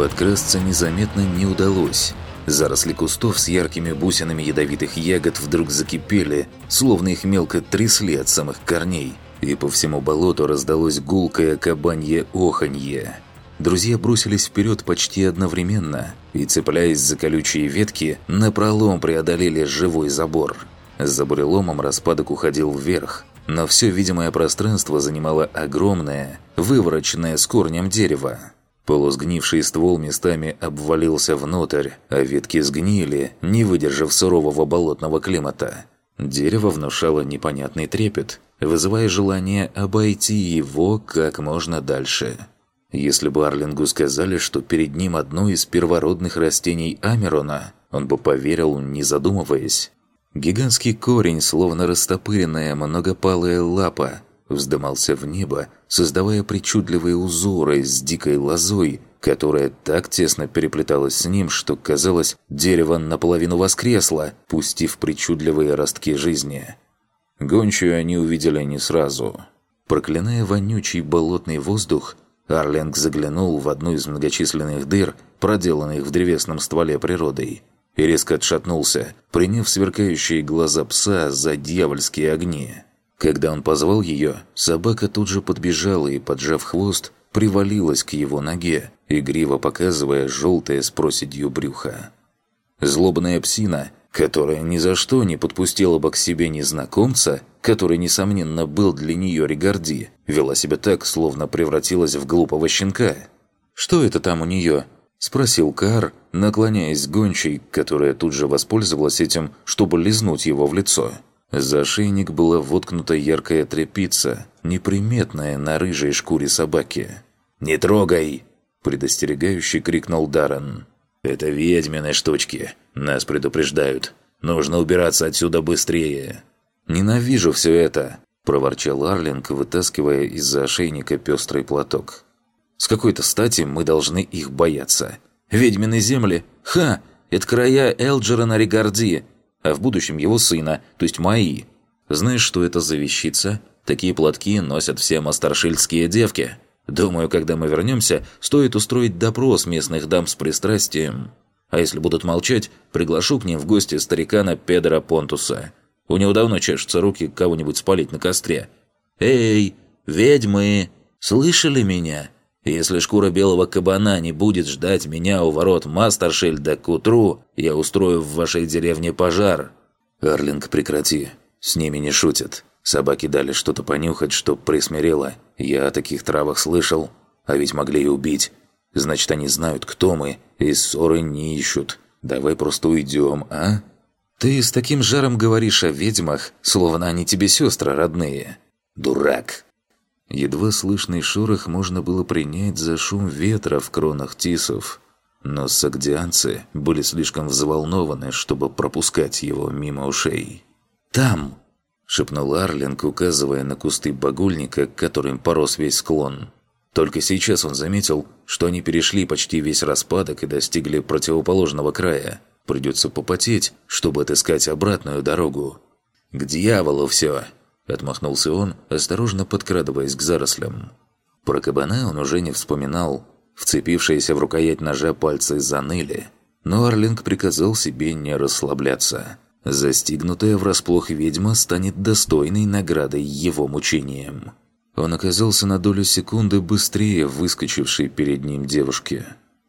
Подкрасться незаметно не удалось. Заросли кустов с яркими бусинами ядовитых ягод вдруг закипели, словно их мелко трясли от самых корней, и по всему болоту раздалось гулкое кабанье оханье. Друзья бросились вперед почти одновременно и, цепляясь за колючие ветки, напролом преодолели живой забор. За буреломом распадок уходил вверх, но все видимое пространство занимало огромное, вывороченное с корнем дерево. Полусгнивший ствол местами обвалился внутрь, а ветки сгнили, не выдержав сурового болотного климата. Дерево внушало непонятный трепет, вызывая желание обойти его как можно дальше. Если бы Арлингу сказали, что перед ним одно из первородных растений Амерона, он бы поверил, не задумываясь. Гигантский корень, словно растопыренная многопалая лапа, вздымался в небо, создавая причудливые узоры с дикой лозой, которая так тесно переплеталась с ним, что, казалось, дерево наполовину воскресло, пустив причудливые ростки жизни. Гончую они увидели не сразу. Проклиная вонючий болотный воздух, Арлинг заглянул в одну из многочисленных дыр, проделанных в древесном стволе природой, и резко отшатнулся, приняв сверкающие глаза пса за дьявольские огни. Когда он позвал ее, собака тут же подбежала и, поджав хвост, привалилась к его ноге, игриво показывая желтое с проседью брюха. Злобная псина, которая ни за что не подпустила бы к себе незнакомца, который, несомненно, был для нее Регарди, вела себя так, словно превратилась в глупого щенка. «Что это там у нее?» – спросил Кар, наклоняясь к гончей, которая тут же воспользовалась этим, чтобы лизнуть его в лицо. За шейник была воткнута яркая тряпица, неприметная на рыжей шкуре собаки. «Не трогай!» – предостерегающе крикнул Даррен. «Это ведьмины штучки. Нас предупреждают. Нужно убираться отсюда быстрее!» «Ненавижу все это!» – проворчал Арлинг, вытаскивая из-за ошейника пестрый платок. «С какой-то стати мы должны их бояться. Ведьмины земли? Ха! Это края Элджера Ригарди, а в будущем его сына, то есть мои. Знаешь, что это за вещица? Такие платки носят все мастаршильдские девки. Думаю, когда мы вернемся, стоит устроить допрос местных дам с пристрастием. А если будут молчать, приглашу к ним в гости старикана Педро Понтуса. У него давно чешутся руки кого-нибудь спалить на костре. «Эй, ведьмы! Слышали меня? Если шкура белого кабана не будет ждать меня у ворот Мастершильда к утру, я устрою в вашей деревне пожар». «Арлинг, прекрати. С ними не шутят. Собаки дали что-то понюхать, чтоб присмирело. Я о таких травах слышал. А ведь могли и убить. Значит, они знают, кто мы, и ссоры не ищут. Давай просто уйдем, а?» «Ты с таким жаром говоришь о ведьмах, словно они тебе сестры родные». «Дурак!» Едва слышный шорох можно было принять за шум ветра в кронах тисов, но сагдианцы были слишком взволнованы, чтобы пропускать его мимо ушей. «Там!» – шепнул Арлинг, указывая на кусты багульника, которым порос весь склон. Только сейчас он заметил, что они перешли почти весь распадок и достигли противоположного края. Придется попотеть, чтобы отыскать обратную дорогу. «К дьяволу все!» Отмахнулся он, осторожно подкрадываясь к зарослям. Про кабана он уже не вспоминал. Вцепившиеся в рукоять ножа пальцы заныли. Но Арлинг приказал себе не расслабляться. Застигнутая врасплох ведьма станет достойной наградой его мучением. Он оказался на долю секунды быстрее выскочившей перед ним девушки.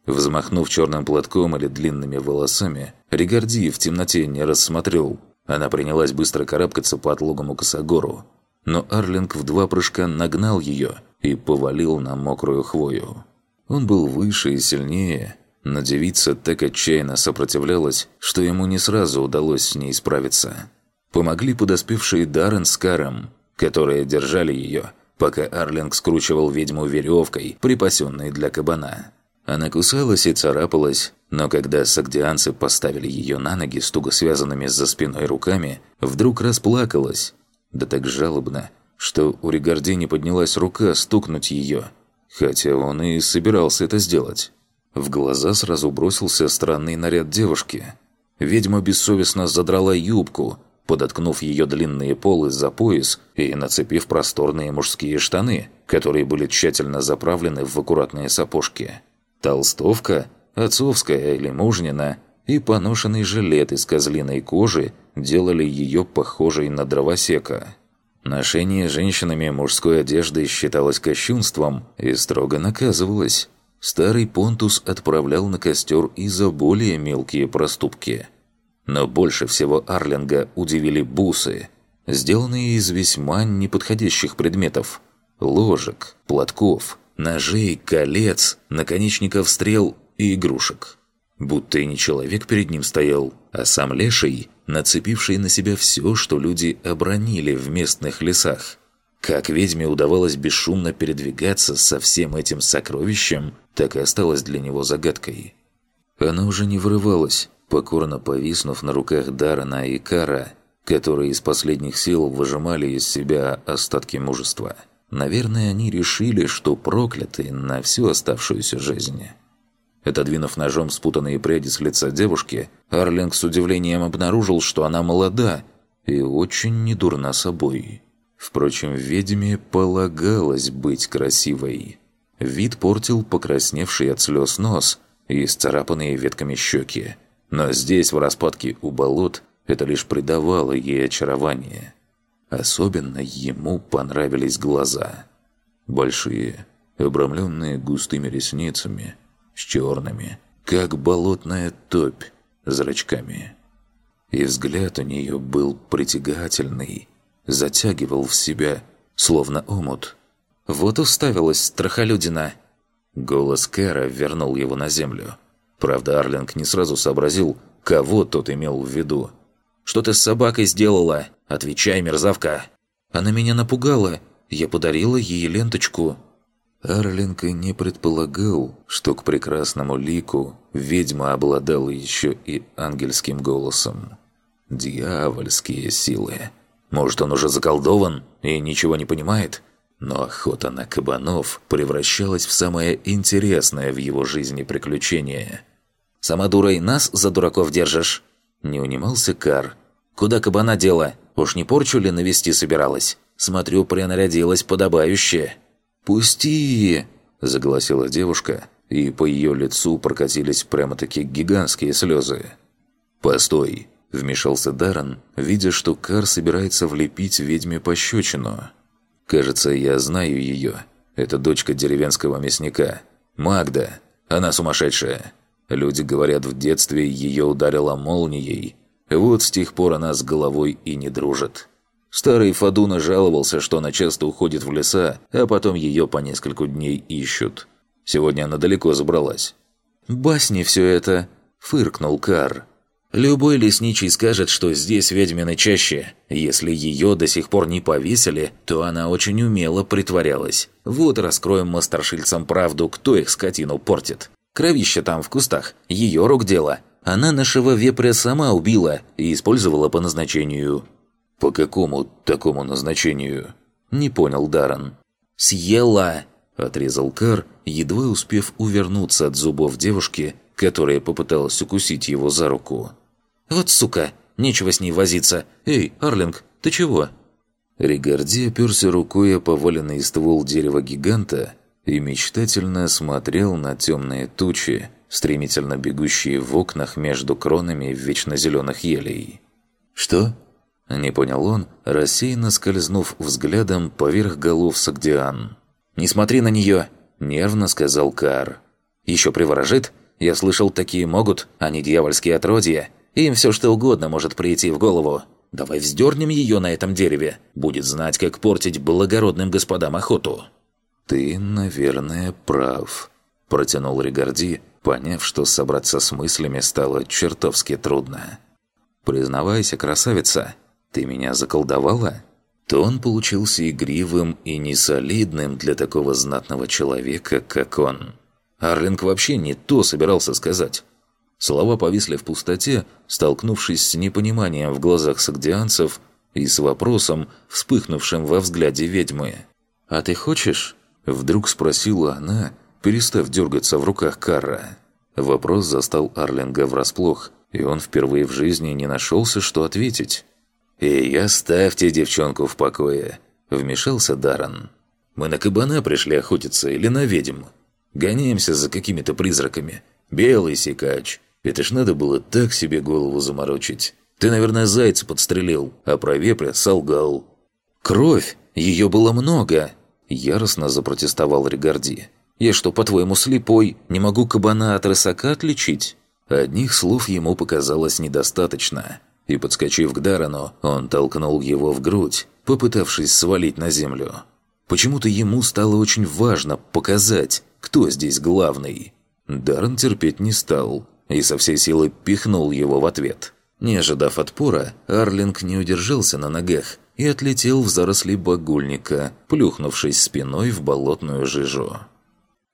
Взмахнув черным платком или длинными волосами, Ригарди в темноте не рассмотрел, она принялась быстро карабкаться по отлогому косогору. Но Арлинг в два прыжка нагнал ее и повалил на мокрую хвою. Он был выше и сильнее, но девица так отчаянно сопротивлялась, что ему не сразу удалось с ней справиться. Помогли подоспевшие Даррен с Каром, которые держали ее, пока Арлинг скручивал ведьму веревкой, припасенной для кабана. Она кусалась и царапалась, но когда сагдианцы поставили ее на ноги с туго связанными за спиной руками, вдруг расплакалась. Да так жалобно, что у Ригарди не поднялась рука стукнуть ее, хотя он и собирался это сделать. В глаза сразу бросился странный наряд девушки. Ведьма бессовестно задрала юбку, подоткнув ее длинные полы за пояс и нацепив просторные мужские штаны, которые были тщательно заправлены в аккуратные сапожки. Толстовка, отцовская или мужнина, и поношенный жилет из козлиной кожи делали ее похожей на дровосека. Ношение женщинами мужской одежды считалось кощунством и строго наказывалось. Старый Понтус отправлял на костер и за более мелкие проступки. Но больше всего Арлинга удивили бусы, сделанные из весьма неподходящих предметов. Ложек, платков, ножей, колец, наконечников стрел и игрушек. Будто и не человек перед ним стоял, а сам леший, нацепивший на себя все, что люди обронили в местных лесах. Как ведьме удавалось бесшумно передвигаться со всем этим сокровищем, так и осталось для него загадкой. Она уже не вырывалась, покорно повиснув на руках Дарана и Кара, которые из последних сил выжимали из себя остатки мужества. Наверное, они решили, что прокляты на всю оставшуюся жизнь. Отодвинув ножом спутанные пряди с лица девушки, Арлинг с удивлением обнаружил, что она молода и очень недурна собой. Впрочем, ведьме полагалось быть красивой. Вид портил покрасневший от слез нос и исцарапанные ветками щеки. Но здесь, в распадке у болот, это лишь придавало ей очарование. Особенно ему понравились глаза. Большие, обрамленные густыми ресницами – с черными, как болотная топь, зрачками. И взгляд у нее был притягательный, затягивал в себя, словно омут. «Вот уставилась страхолюдина!» Голос Кэра вернул его на землю. Правда, Арлинг не сразу сообразил, кого тот имел в виду. «Что ты с собакой сделала? Отвечай, мерзавка!» «Она меня напугала. Я подарила ей ленточку». Арлинг и не предполагал, что к прекрасному лику ведьма обладала еще и ангельским голосом. Дьявольские силы. Может, он уже заколдован и ничего не понимает? Но охота на кабанов превращалась в самое интересное в его жизни приключение. «Сама дурой нас за дураков держишь?» Не унимался Кар. «Куда кабана дела? Уж не порчу ли навести собиралась? Смотрю, принарядилась подобающе». «Пусти!» – загласила девушка, и по ее лицу прокатились прямо-таки гигантские слезы. «Постой!» – вмешался Даррен, видя, что Кар собирается влепить ведьме пощечину. «Кажется, я знаю ее. Это дочка деревенского мясника. Магда. Она сумасшедшая. Люди говорят, в детстве ее ударила молнией. Вот с тех пор она с головой и не дружит». Старый Фадуна жаловался, что она часто уходит в леса, а потом ее по нескольку дней ищут. Сегодня она далеко забралась. «Басни все это!» – фыркнул Кар. «Любой лесничий скажет, что здесь ведьмины чаще. Если ее до сих пор не повесили, то она очень умело притворялась. Вот раскроем мы старшильцам правду, кто их скотину портит. Кровище там в кустах, ее рук дело. Она нашего вепря сама убила и использовала по назначению. «По какому такому назначению?» Не понял Даррен. «Съела!» – отрезал Кар, едва успев увернуться от зубов девушки, которая попыталась укусить его за руку. «Вот сука! Нечего с ней возиться! Эй, Арлинг, ты чего?» Ригарди оперся рукой о поваленный ствол дерева-гиганта и мечтательно смотрел на темные тучи, стремительно бегущие в окнах между кронами вечно зеленых елей. «Что?» Не понял он, рассеянно скользнув взглядом поверх голов Сагдиан. «Не смотри на нее!» – нервно сказал Кар. «Еще приворожит? Я слышал, такие могут, они дьявольские отродья. Им все что угодно может прийти в голову. Давай вздернем ее на этом дереве. Будет знать, как портить благородным господам охоту». «Ты, наверное, прав», – протянул Ригарди, поняв, что собраться с мыслями стало чертовски трудно. «Признавайся, красавица, ты меня заколдовала?» Тон получился игривым и несолидным для такого знатного человека, как он. Арлинг вообще не то собирался сказать. Слова повисли в пустоте, столкнувшись с непониманием в глазах сагдианцев и с вопросом, вспыхнувшим во взгляде ведьмы. «А ты хочешь?» – вдруг спросила она, перестав дергаться в руках Карра. Вопрос застал Арлинга врасплох, и он впервые в жизни не нашелся, что ответить. «Эй, оставьте девчонку в покое», – вмешался Даррен. «Мы на кабана пришли охотиться или на ведьм?» Гоняемся за какими-то призраками. Белый сикач. Это ж надо было так себе голову заморочить. Ты, наверное, зайца подстрелил, а про вепря солгал». «Кровь! Ее было много!» Яростно запротестовал Ригарди. «Я что, по-твоему, слепой? Не могу кабана от рысака отличить?» Одних слов ему показалось недостаточно. И, подскочив к Дарану, он толкнул его в грудь, попытавшись свалить на землю. Почему-то ему стало очень важно показать, кто здесь главный. Даррен терпеть не стал и со всей силы пихнул его в ответ. Не ожидав отпора, Арлинг не удержался на ногах и отлетел в заросли багульника, плюхнувшись спиной в болотную жижу.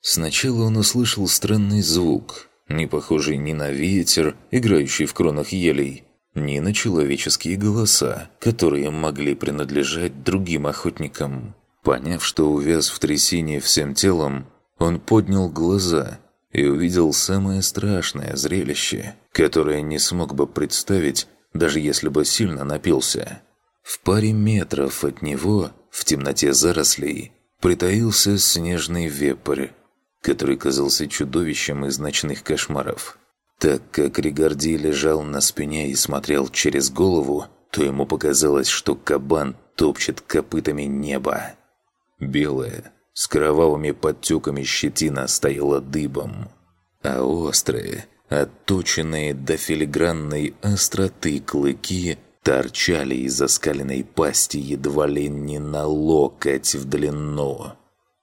Сначала он услышал странный звук, не похожий ни на ветер, играющий в кронах елей, ни на человеческие голоса, которые могли принадлежать другим охотникам. Поняв, что увяз в трясине всем телом, он поднял глаза и увидел самое страшное зрелище, которое не смог бы представить, даже если бы сильно напился. В паре метров от него, в темноте зарослей, притаился снежный вепрь, который казался чудовищем из ночных кошмаров. Так как Ригарди лежал на спине и смотрел через голову, то ему показалось, что кабан топчет копытами небо. Белая, с кровавыми подтеками щетина стояла дыбом, а острые, отточенные до филигранной остроты клыки торчали из оскаленной пасти едва ли не на локоть в длину.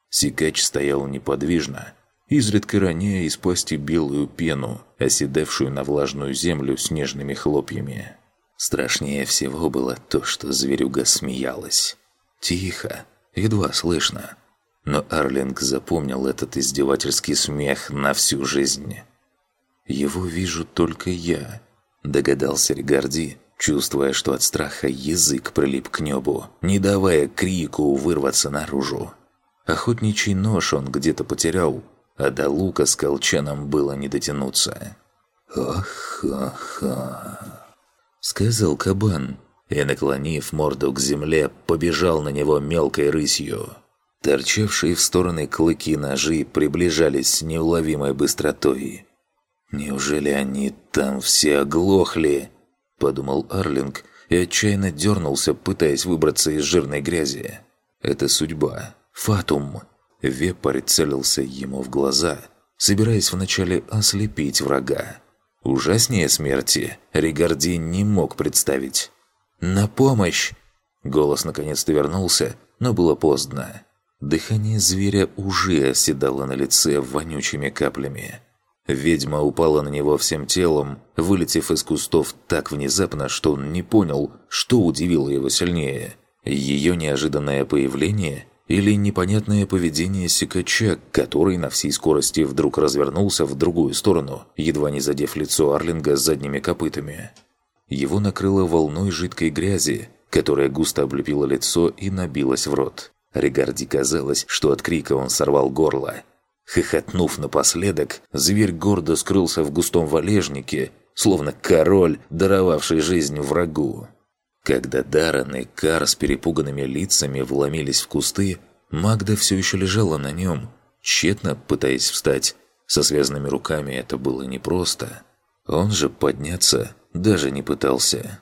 Сикач стоял неподвижно, изредка роняя из пасти белую пену, оседавшую на влажную землю снежными хлопьями. Страшнее всего было то, что зверюга смеялась. Тихо, едва слышно. Но Арлинг запомнил этот издевательский смех на всю жизнь. «Его вижу только я», – догадался Ригарди, чувствуя, что от страха язык прилип к небу, не давая крику вырваться наружу. Охотничий нож он где-то потерял, а до лука с колчаном было не дотянуться. «Ах-ха-ха», — сказал кабан, и, наклонив морду к земле, побежал на него мелкой рысью. Торчавшие в стороны клыки ножи приближались с неуловимой быстротой. «Неужели они там все оглохли?» – подумал Арлинг и отчаянно дернулся, пытаясь выбраться из жирной грязи. «Это судьба. Фатум». Вепарь целился ему в глаза, собираясь вначале ослепить врага. Ужаснее смерти Ригарди не мог представить. «На помощь!» Голос наконец-то вернулся, но было поздно. Дыхание зверя уже оседало на лице вонючими каплями. Ведьма упала на него всем телом, вылетев из кустов так внезапно, что он не понял, что удивило его сильнее. Ее неожиданное появление или непонятное поведение сикача, который на всей скорости вдруг развернулся в другую сторону, едва не задев лицо Арлинга задними копытами. Его накрыло волной жидкой грязи, которая густо облепила лицо и набилась в рот. Регарди казалось, что от крика он сорвал горло. Хохотнув напоследок, зверь гордо скрылся в густом валежнике, словно король, даровавший жизнь врагу. Когда Даррен и Кар с перепуганными лицами вломились в кусты, Магда все еще лежала на нем, тщетно пытаясь встать. Со связанными руками это было непросто. Он же подняться даже не пытался.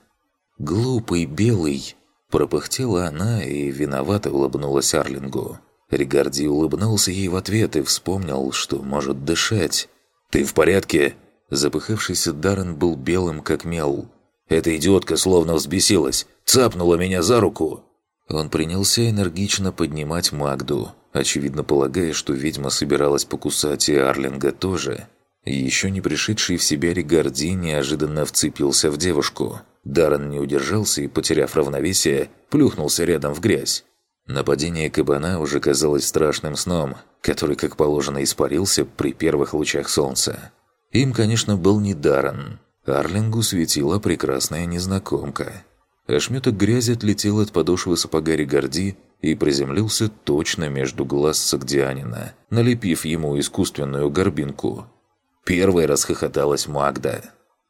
«Глупый белый!» – пропыхтела она и виновато улыбнулась Арлингу. Ригарди улыбнулся ей в ответ и вспомнил, что может дышать. «Ты в порядке?» Запыхавшийся Даррен был белым, как мел. «Эта идиотка словно взбесилась, цапнула меня за руку!» Он принялся энергично поднимать Магду, очевидно полагая, что ведьма собиралась покусать и Арлинга тоже. Еще не пришедший в себя Ригарди неожиданно вцепился в девушку. Даррен не удержался и, потеряв равновесие, плюхнулся рядом в грязь. Нападение кабана уже казалось страшным сном, который, как положено, испарился при первых лучах солнца. Им, конечно, был не Даррен. Арлингу светила прекрасная незнакомка. Ошметок грязи отлетел от подошвы сапога Ригарди и приземлился точно между глаз Сагдианина, налепив ему искусственную горбинку. Первой расхохоталась Магда.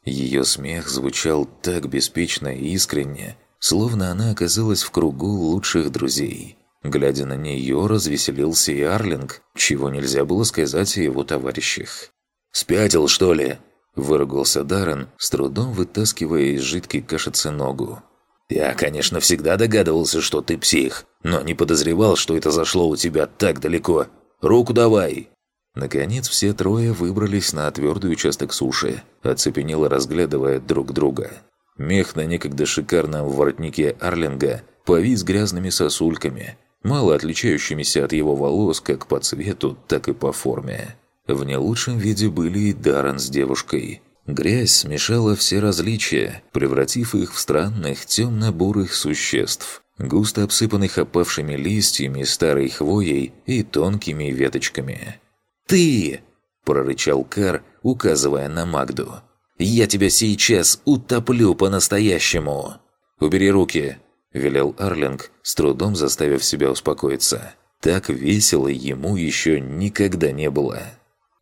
Ее смех звучал так беспечно и искренне, словно она оказалась в кругу лучших друзей. Глядя на нее, развеселился и Арлинг, чего нельзя было сказать о его товарищах. «Спятил, что ли?» – выругался Даррен, с трудом вытаскивая из жидкой кашицы ногу. «Я, конечно, всегда догадывался, что ты псих, но не подозревал, что это зашло у тебя так далеко. Руку давай!» Наконец все трое выбрались на твердый участок суши, оцепенело разглядывая друг друга. Мех на некогда шикарном воротнике Арлинга повис грязными сосульками, мало отличающимися от его волос как по цвету, так и по форме. В не лучшем виде были и Даррен с девушкой. Грязь смешала все различия, превратив их в странных темно-бурых существ, густо обсыпанных опавшими листьями, старой хвоей и тонкими веточками. «Ты!» – прорычал Кар, указывая на Магду. «Я тебя сейчас утоплю по-настоящему!» «Убери руки!» – велел Арлинг, с трудом заставив себя успокоиться. Так весело ему еще никогда не было.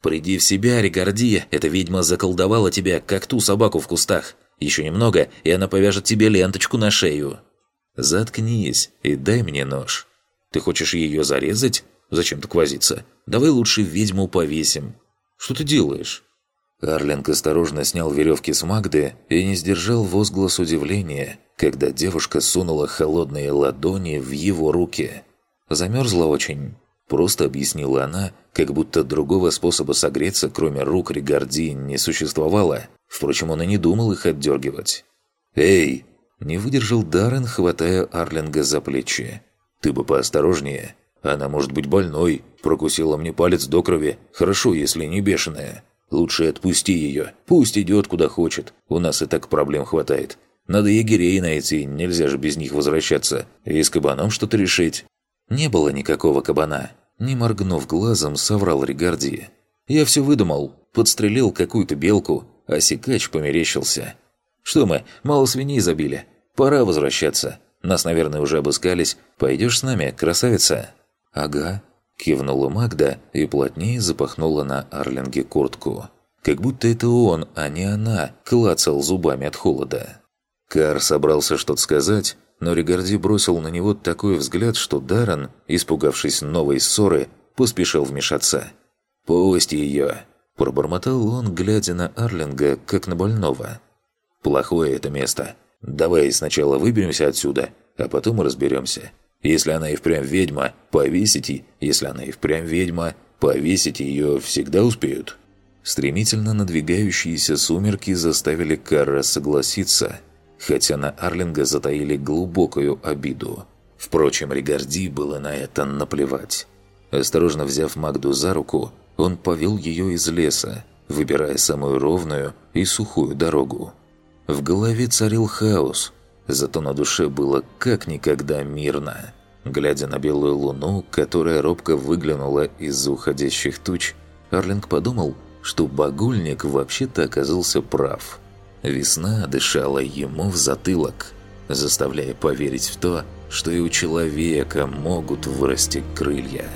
«Приди в себя, Рикарди! Эта ведьма заколдовала тебя, как ту собаку в кустах. Еще немного, и она повяжет тебе ленточку на шею». «Заткнись и дай мне нож. Ты хочешь ее зарезать? Зачем так возиться? Давай лучше ведьму повесим. Что ты делаешь?» Арлинг осторожно снял веревки с Магды и не сдержал возглас удивления, когда девушка сунула холодные ладони в его руки. «Замерзла очень», – просто объяснила она, как будто другого способа согреться, кроме рук Ригарди, не существовало. Впрочем, он и не думал их отдергивать. «Эй!» – не выдержал Даррен, хватая Арлинга за плечи. «Ты бы поосторожнее. Она может быть больной, прокусила мне палец до крови. Хорошо, если не бешеная. Лучше отпусти ее. Пусть идет куда хочет. У нас и так проблем хватает. Надо егерей найти, нельзя же без них возвращаться. И с кабаном что-то решить». Не было никакого кабана. Не моргнув глазом, соврал Ригарди. «Я все выдумал. Подстрелил какую-то белку, а сикач померещился. Что мы, мало свиней забили? Пора возвращаться. Нас, наверное, уже обыскались. Пойдешь с нами, красавица?» «Ага», – кивнула Магда и плотнее запахнула на Арлинге куртку. Как будто это он, а не она, клацал зубами от холода. Кар собрался что-то сказать, но Ригарди бросил на него такой взгляд, что Даррен, испугавшись новой ссоры, поспешил вмешаться. «Пусть ее!» – пробормотал он, глядя на Арлинга, как на больного. «Плохое это место. Давай сначала выберемся отсюда, а потом разберемся. Если она и впрямь ведьма, повесите, если она и впрямь ведьма, повесить ее всегда успеют». Стремительно надвигающиеся сумерки заставили Карра согласиться – хотя на Арлинга затаили глубокую обиду. Впрочем, Ригарди было на это наплевать. Осторожно взяв Магду за руку, он повел ее из леса, выбирая самую ровную и сухую дорогу. В голове царил хаос, зато на душе было как никогда мирно. Глядя на белую луну, которая робко выглянула из уходящих туч, Арлинг подумал, что багульник вообще-то оказался прав – Весна дышала ему в затылок, заставляя поверить в то, что и у человека могут вырасти крылья.